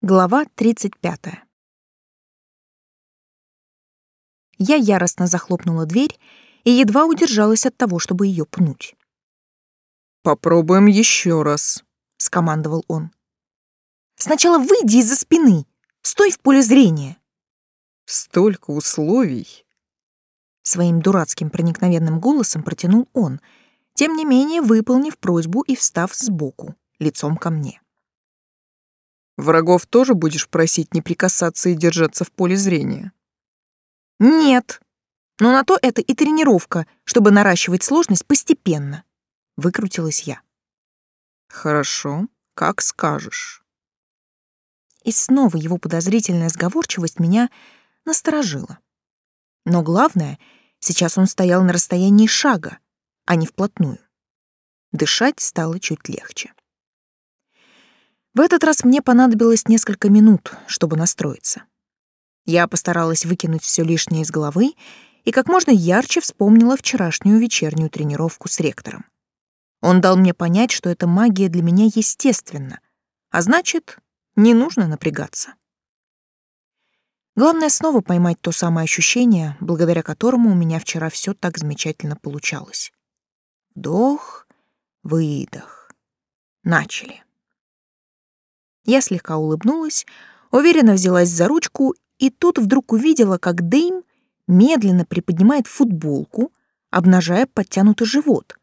Глава 35. Я яростно захлопнула дверь и едва удержалась от того, чтобы ее пнуть. «Попробуем еще раз», — скомандовал он. «Сначала выйди из-за спины, стой в поле зрения». «Столько условий». Своим дурацким проникновенным голосом протянул он, тем не менее выполнив просьбу и встав сбоку, лицом ко мне. Врагов тоже будешь просить не прикасаться и держаться в поле зрения? Нет. Но на то это и тренировка, чтобы наращивать сложность постепенно. Выкрутилась я. Хорошо, как скажешь. И снова его подозрительная сговорчивость меня насторожила. Но главное, сейчас он стоял на расстоянии шага, а не вплотную. Дышать стало чуть легче. В этот раз мне понадобилось несколько минут, чтобы настроиться. Я постаралась выкинуть все лишнее из головы и как можно ярче вспомнила вчерашнюю вечернюю тренировку с ректором. Он дал мне понять, что эта магия для меня естественна, а значит, не нужно напрягаться. Главное снова поймать то самое ощущение, благодаря которому у меня вчера все так замечательно получалось. Вдох, выдох. Начали. Я слегка улыбнулась, уверенно взялась за ручку и тут вдруг увидела, как Дэйм медленно приподнимает футболку, обнажая подтянутый живот.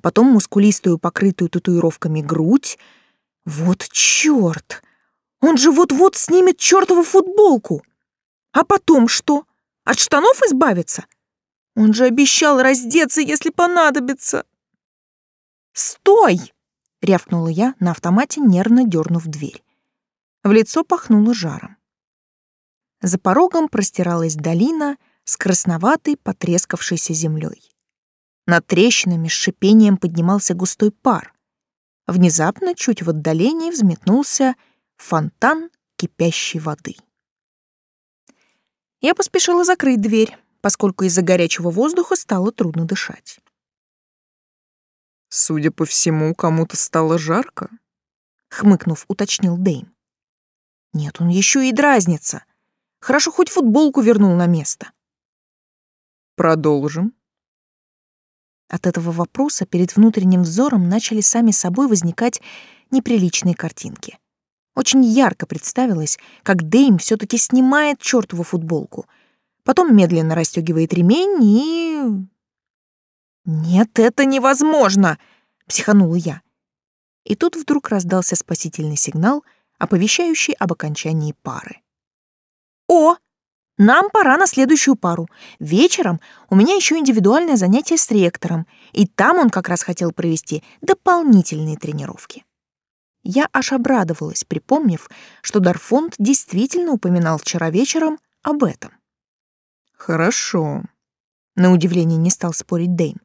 Потом мускулистую, покрытую татуировками грудь. Вот чёрт! Он же вот-вот снимет чёртову футболку! А потом что? От штанов избавиться? Он же обещал раздеться, если понадобится. «Стой!» — рявкнула я на автомате, нервно дернув дверь. В лицо пахнуло жаром. За порогом простиралась долина с красноватой потрескавшейся землей. Над трещинами с шипением поднимался густой пар. Внезапно, чуть в отдалении, взметнулся фонтан кипящей воды. Я поспешила закрыть дверь, поскольку из-за горячего воздуха стало трудно дышать. Судя по всему, кому-то стало жарко, хмыкнув, уточнил Дэйм. Нет, он еще и дразнится. Хорошо хоть футболку вернул на место. Продолжим. От этого вопроса перед внутренним взором начали сами собой возникать неприличные картинки. Очень ярко представилось, как Дэйм все таки снимает чертову футболку, потом медленно расстегивает ремень и «Нет, это невозможно!» — психанула я. И тут вдруг раздался спасительный сигнал, оповещающий об окончании пары. «О, нам пора на следующую пару. Вечером у меня еще индивидуальное занятие с ректором, и там он как раз хотел провести дополнительные тренировки». Я аж обрадовалась, припомнив, что Дарфонд действительно упоминал вчера вечером об этом. «Хорошо», — на удивление не стал спорить Дэйм.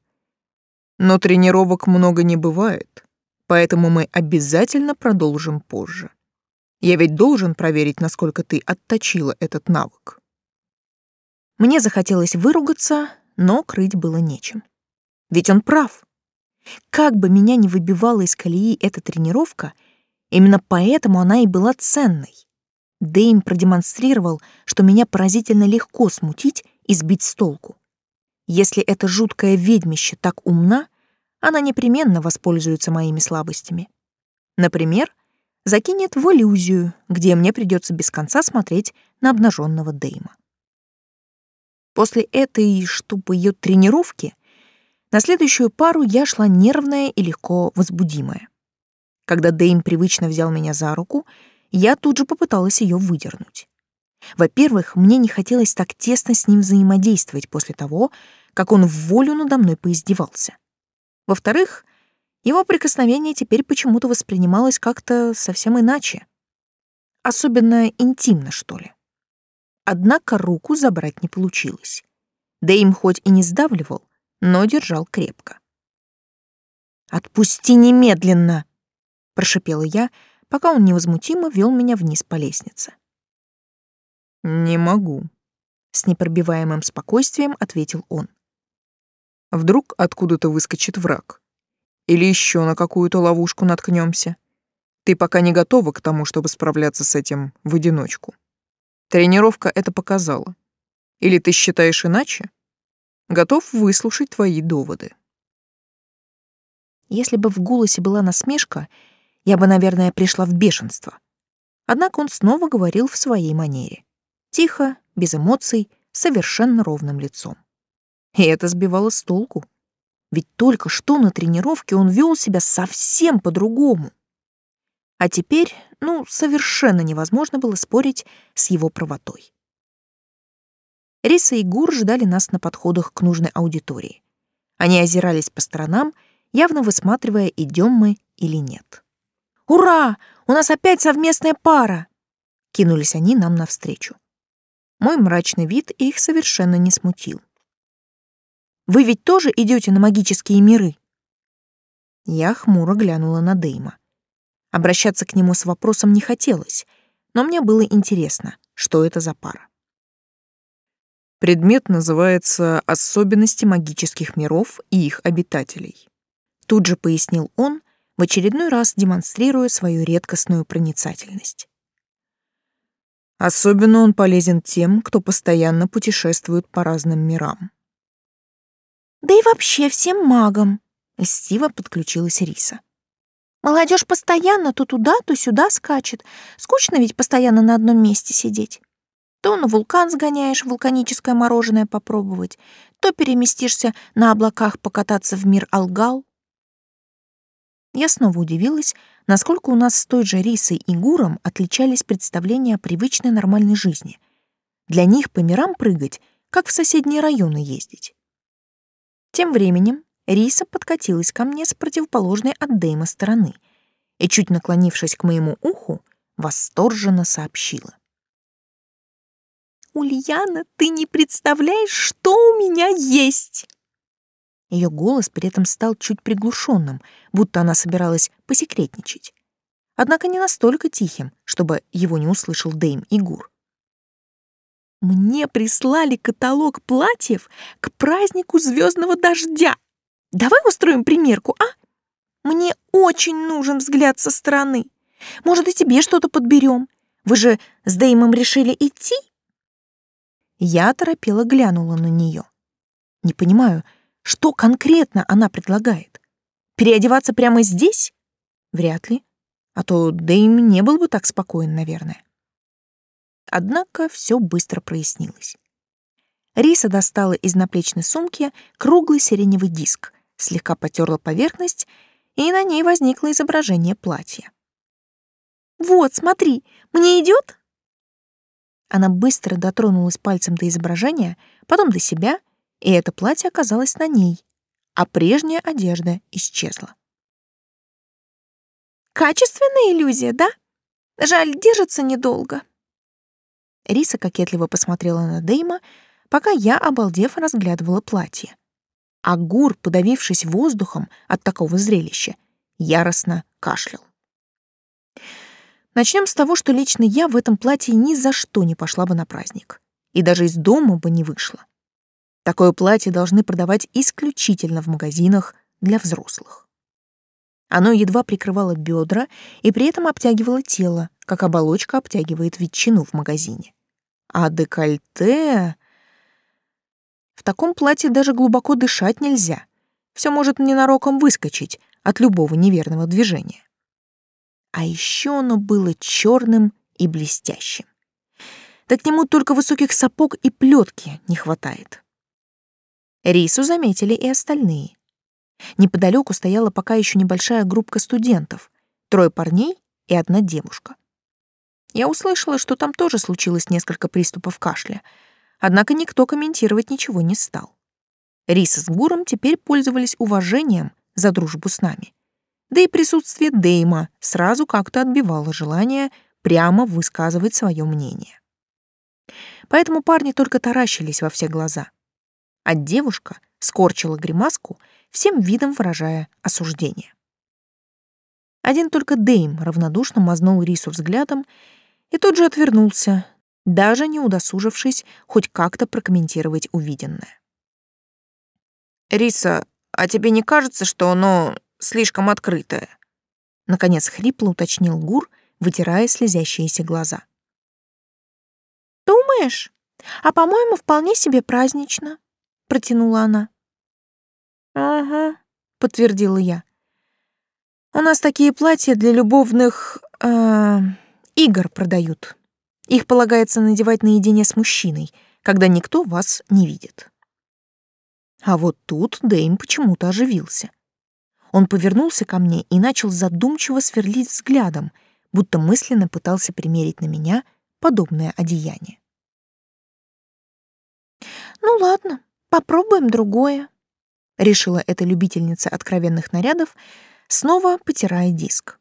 Но тренировок много не бывает, поэтому мы обязательно продолжим позже. Я ведь должен проверить, насколько ты отточила этот навык. Мне захотелось выругаться, но крыть было нечем. Ведь он прав. Как бы меня ни выбивала из колеи эта тренировка, именно поэтому она и была ценной. Дэйм продемонстрировал, что меня поразительно легко смутить и сбить с толку. Если эта жуткая ведьмище так умна, она непременно воспользуется моими слабостями. Например, закинет в иллюзию, где мне придется без конца смотреть на обнаженного Дейма. После этой, чтобы ее тренировки, на следующую пару я шла нервная и легко возбудимая. Когда Дейм привычно взял меня за руку, я тут же попыталась ее выдернуть. Во-первых, мне не хотелось так тесно с ним взаимодействовать после того, как он в волю надо мной поиздевался. Во-вторых, его прикосновение теперь почему-то воспринималось как-то совсем иначе. Особенно интимно, что ли. Однако руку забрать не получилось. Да им хоть и не сдавливал, но держал крепко. «Отпусти немедленно!» — прошипела я, пока он невозмутимо вел меня вниз по лестнице. «Не могу», — с непробиваемым спокойствием ответил он. «Вдруг откуда-то выскочит враг. Или еще на какую-то ловушку наткнемся. Ты пока не готова к тому, чтобы справляться с этим в одиночку. Тренировка это показала. Или ты считаешь иначе? Готов выслушать твои доводы. Если бы в голосе была насмешка, я бы, наверное, пришла в бешенство. Однако он снова говорил в своей манере. Тихо, без эмоций, совершенно ровным лицом. И это сбивало с толку. Ведь только что на тренировке он вел себя совсем по-другому. А теперь, ну, совершенно невозможно было спорить с его правотой. Риса и Гур ждали нас на подходах к нужной аудитории. Они озирались по сторонам, явно высматривая, идем мы или нет. «Ура! У нас опять совместная пара!» Кинулись они нам навстречу. Мой мрачный вид их совершенно не смутил. «Вы ведь тоже идете на магические миры?» Я хмуро глянула на Дейма. Обращаться к нему с вопросом не хотелось, но мне было интересно, что это за пара. Предмет называется «Особенности магических миров и их обитателей». Тут же пояснил он, в очередной раз демонстрируя свою редкостную проницательность. Особенно он полезен тем, кто постоянно путешествует по разным мирам. Да и вообще всем магам, льстиво подключилась Риса. Молодежь постоянно то туда, то сюда скачет. Скучно ведь постоянно на одном месте сидеть. То на вулкан сгоняешь вулканическое мороженое попробовать, то переместишься на облаках покататься в мир Алгал. Я снова удивилась, насколько у нас с той же Рисой и Гуром отличались представления о привычной нормальной жизни. Для них по мирам прыгать, как в соседние районы ездить. Тем временем Риса подкатилась ко мне с противоположной от Дэйма стороны и, чуть наклонившись к моему уху, восторженно сообщила. Ульяна, ты не представляешь, что у меня есть!» Ее голос при этом стал чуть приглушенным, будто она собиралась посекретничать. Однако не настолько тихим, чтобы его не услышал Дэйм Гур. «Мне прислали каталог платьев к празднику звездного дождя. Давай устроим примерку, а? Мне очень нужен взгляд со стороны. Может, и тебе что-то подберем. Вы же с Дэймом решили идти?» Я торопела глянула на нее. Не понимаю, что конкретно она предлагает. Переодеваться прямо здесь? Вряд ли. А то Дэйм не был бы так спокоен, наверное. Однако все быстро прояснилось. Риса достала из наплечной сумки круглый сиреневый диск, слегка потерла поверхность, и на ней возникло изображение платья. «Вот, смотри, мне идет? Она быстро дотронулась пальцем до изображения, потом до себя, и это платье оказалось на ней, а прежняя одежда исчезла. Качественная иллюзия, да? Жаль, держится недолго. Риса кокетливо посмотрела на Дейма, пока я, обалдев, разглядывала платье. А Гур, подавившись воздухом от такого зрелища, яростно кашлял. Начнем с того, что лично я в этом платье ни за что не пошла бы на праздник. И даже из дома бы не вышла. Такое платье должны продавать исключительно в магазинах для взрослых. Оно едва прикрывало бедра и при этом обтягивало тело, как оболочка обтягивает ветчину в магазине. А декольте... В таком платье даже глубоко дышать нельзя. Все может ненароком выскочить от любого неверного движения а еще оно было черным и блестящим. Да к нему только высоких сапог и плетки не хватает. Рису заметили и остальные. Неподалеку стояла пока еще небольшая группка студентов, трое парней и одна девушка. Я услышала, что там тоже случилось несколько приступов кашля, однако никто комментировать ничего не стал. Риса с Гуром теперь пользовались уважением за дружбу с нами да и присутствие Дейма сразу как-то отбивало желание прямо высказывать свое мнение. Поэтому парни только таращились во все глаза. А девушка скорчила гримаску, всем видом выражая осуждение. Один только Дейм равнодушно мазнул Рису взглядом и тут же отвернулся, даже не удосужившись хоть как-то прокомментировать увиденное. «Риса, а тебе не кажется, что оно слишком открытая. Наконец хрипло уточнил Гур, вытирая слезящиеся глаза. «Думаешь? А, по-моему, вполне себе празднично», — протянула она. «Ага», — подтвердила я. «У нас такие платья для любовных... Э, игр продают. Их полагается надевать наедине с мужчиной, когда никто вас не видит». А вот тут Дэйм почему-то оживился. Он повернулся ко мне и начал задумчиво сверлить взглядом, будто мысленно пытался примерить на меня подобное одеяние. «Ну ладно, попробуем другое», — решила эта любительница откровенных нарядов, снова потирая диск.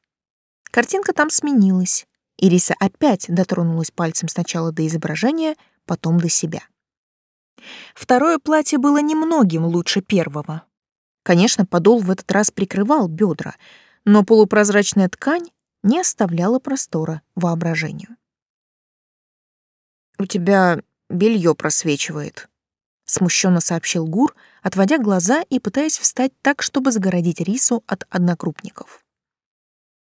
Картинка там сменилась. Ириса опять дотронулась пальцем сначала до изображения, потом до себя. Второе платье было немногим лучше первого. Конечно, подол в этот раз прикрывал бедра, но полупрозрачная ткань не оставляла простора воображению. «У тебя белье просвечивает», — смущенно сообщил Гур, отводя глаза и пытаясь встать так, чтобы загородить рису от однокрупников.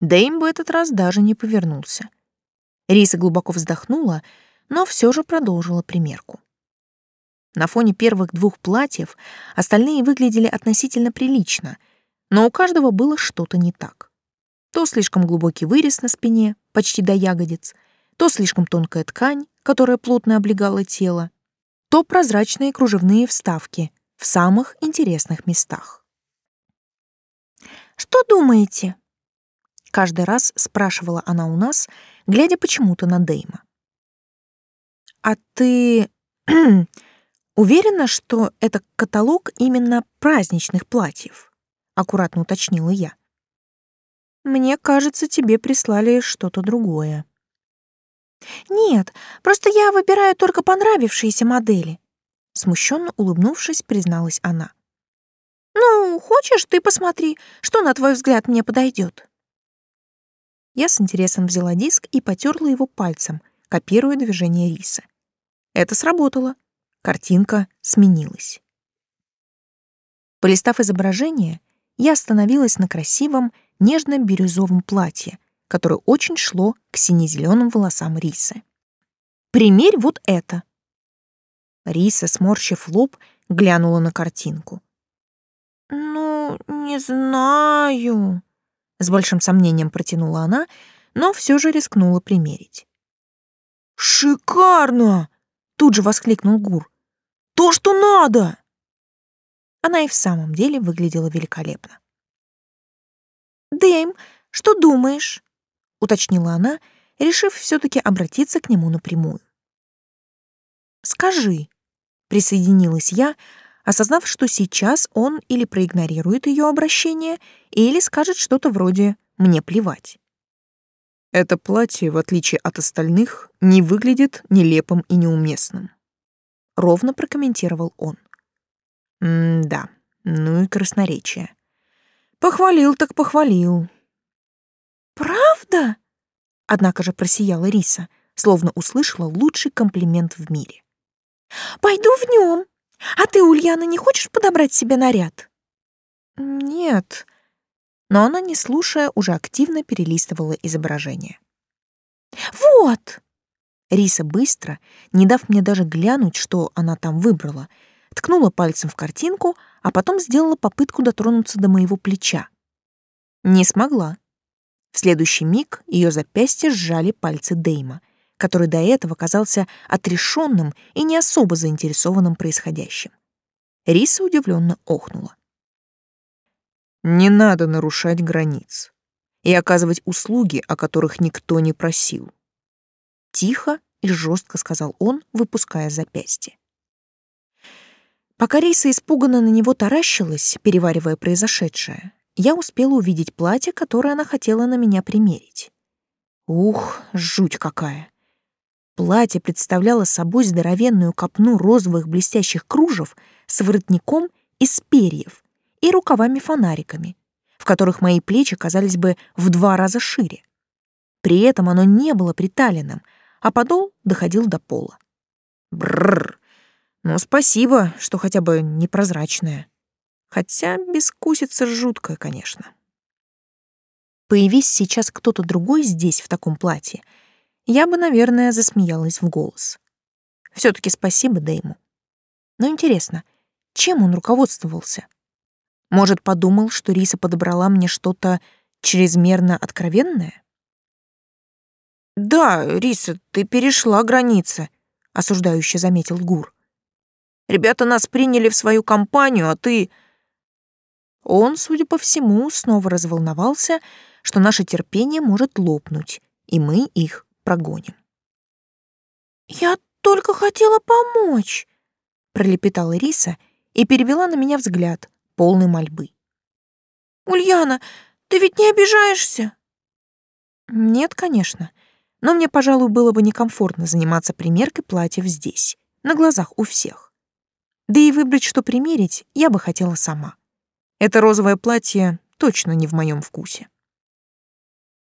Дэйм в этот раз даже не повернулся. Риса глубоко вздохнула, но все же продолжила примерку. На фоне первых двух платьев остальные выглядели относительно прилично, но у каждого было что-то не так. То слишком глубокий вырез на спине, почти до ягодиц, то слишком тонкая ткань, которая плотно облегала тело, то прозрачные кружевные вставки в самых интересных местах. «Что думаете?» Каждый раз спрашивала она у нас, глядя почему-то на Дейма. «А ты Уверена, что это каталог именно праздничных платьев, аккуратно уточнила я. Мне кажется, тебе прислали что-то другое. Нет, просто я выбираю только понравившиеся модели, смущенно улыбнувшись, призналась она. Ну, хочешь, ты посмотри, что на твой взгляд мне подойдет. Я с интересом взяла диск и потерла его пальцем, копируя движение риса. Это сработало. Картинка сменилась. Полистав изображение, я остановилась на красивом нежно-бирюзовом платье, которое очень шло к сине-зеленым волосам Рисы. «Примерь вот это!» Риса, сморщив лоб, глянула на картинку. «Ну, не знаю», — с большим сомнением протянула она, но все же рискнула примерить. «Шикарно!» — тут же воскликнул Гур. То, что надо!» Она и в самом деле выглядела великолепно. «Дэйм, что думаешь?» — уточнила она, решив все-таки обратиться к нему напрямую. «Скажи», — присоединилась я, осознав, что сейчас он или проигнорирует ее обращение, или скажет что-то вроде «мне плевать». Это платье, в отличие от остальных, не выглядит нелепым и неуместным ровно прокомментировал он. М-да, ну и красноречие. Похвалил так похвалил. Правда? Однако же просияла Риса, словно услышала лучший комплимент в мире. Пойду в нем. А ты, Ульяна, не хочешь подобрать себе наряд? Нет. Но она, не слушая, уже активно перелистывала изображение. Вот! Риса быстро, не дав мне даже глянуть, что она там выбрала, ткнула пальцем в картинку, а потом сделала попытку дотронуться до моего плеча. Не смогла. В следующий миг ее запястье сжали пальцы Дейма, который до этого казался отрешенным и не особо заинтересованным происходящим. Риса удивленно охнула. «Не надо нарушать границ и оказывать услуги, о которых никто не просил», Тихо и жестко сказал он, выпуская запястье. Пока Риса испуганно на него таращилась, переваривая произошедшее, я успела увидеть платье, которое она хотела на меня примерить. Ух, жуть какая! Платье представляло собой здоровенную копну розовых блестящих кружев с воротником из перьев и рукавами-фонариками, в которых мои плечи казались бы в два раза шире. При этом оно не было приталенным, а подол доходил до пола. Бррр. Ну, спасибо, что хотя бы непрозрачная. Хотя бескусица жуткая, конечно. Появись сейчас кто-то другой здесь в таком платье, я бы, наверное, засмеялась в голос. все таки спасибо Дэйму. Но интересно, чем он руководствовался? Может, подумал, что Риса подобрала мне что-то чрезмерно откровенное? «Да, Риса, ты перешла границы», — осуждающе заметил Гур. «Ребята нас приняли в свою компанию, а ты...» Он, судя по всему, снова разволновался, что наше терпение может лопнуть, и мы их прогоним. «Я только хотела помочь», — пролепетала Риса и перевела на меня взгляд, полный мольбы. «Ульяна, ты ведь не обижаешься?» «Нет, конечно но мне, пожалуй, было бы некомфортно заниматься примеркой платьев здесь, на глазах у всех. Да и выбрать, что примерить, я бы хотела сама. Это розовое платье точно не в моем вкусе.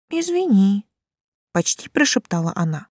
«Извини», — почти прошептала она.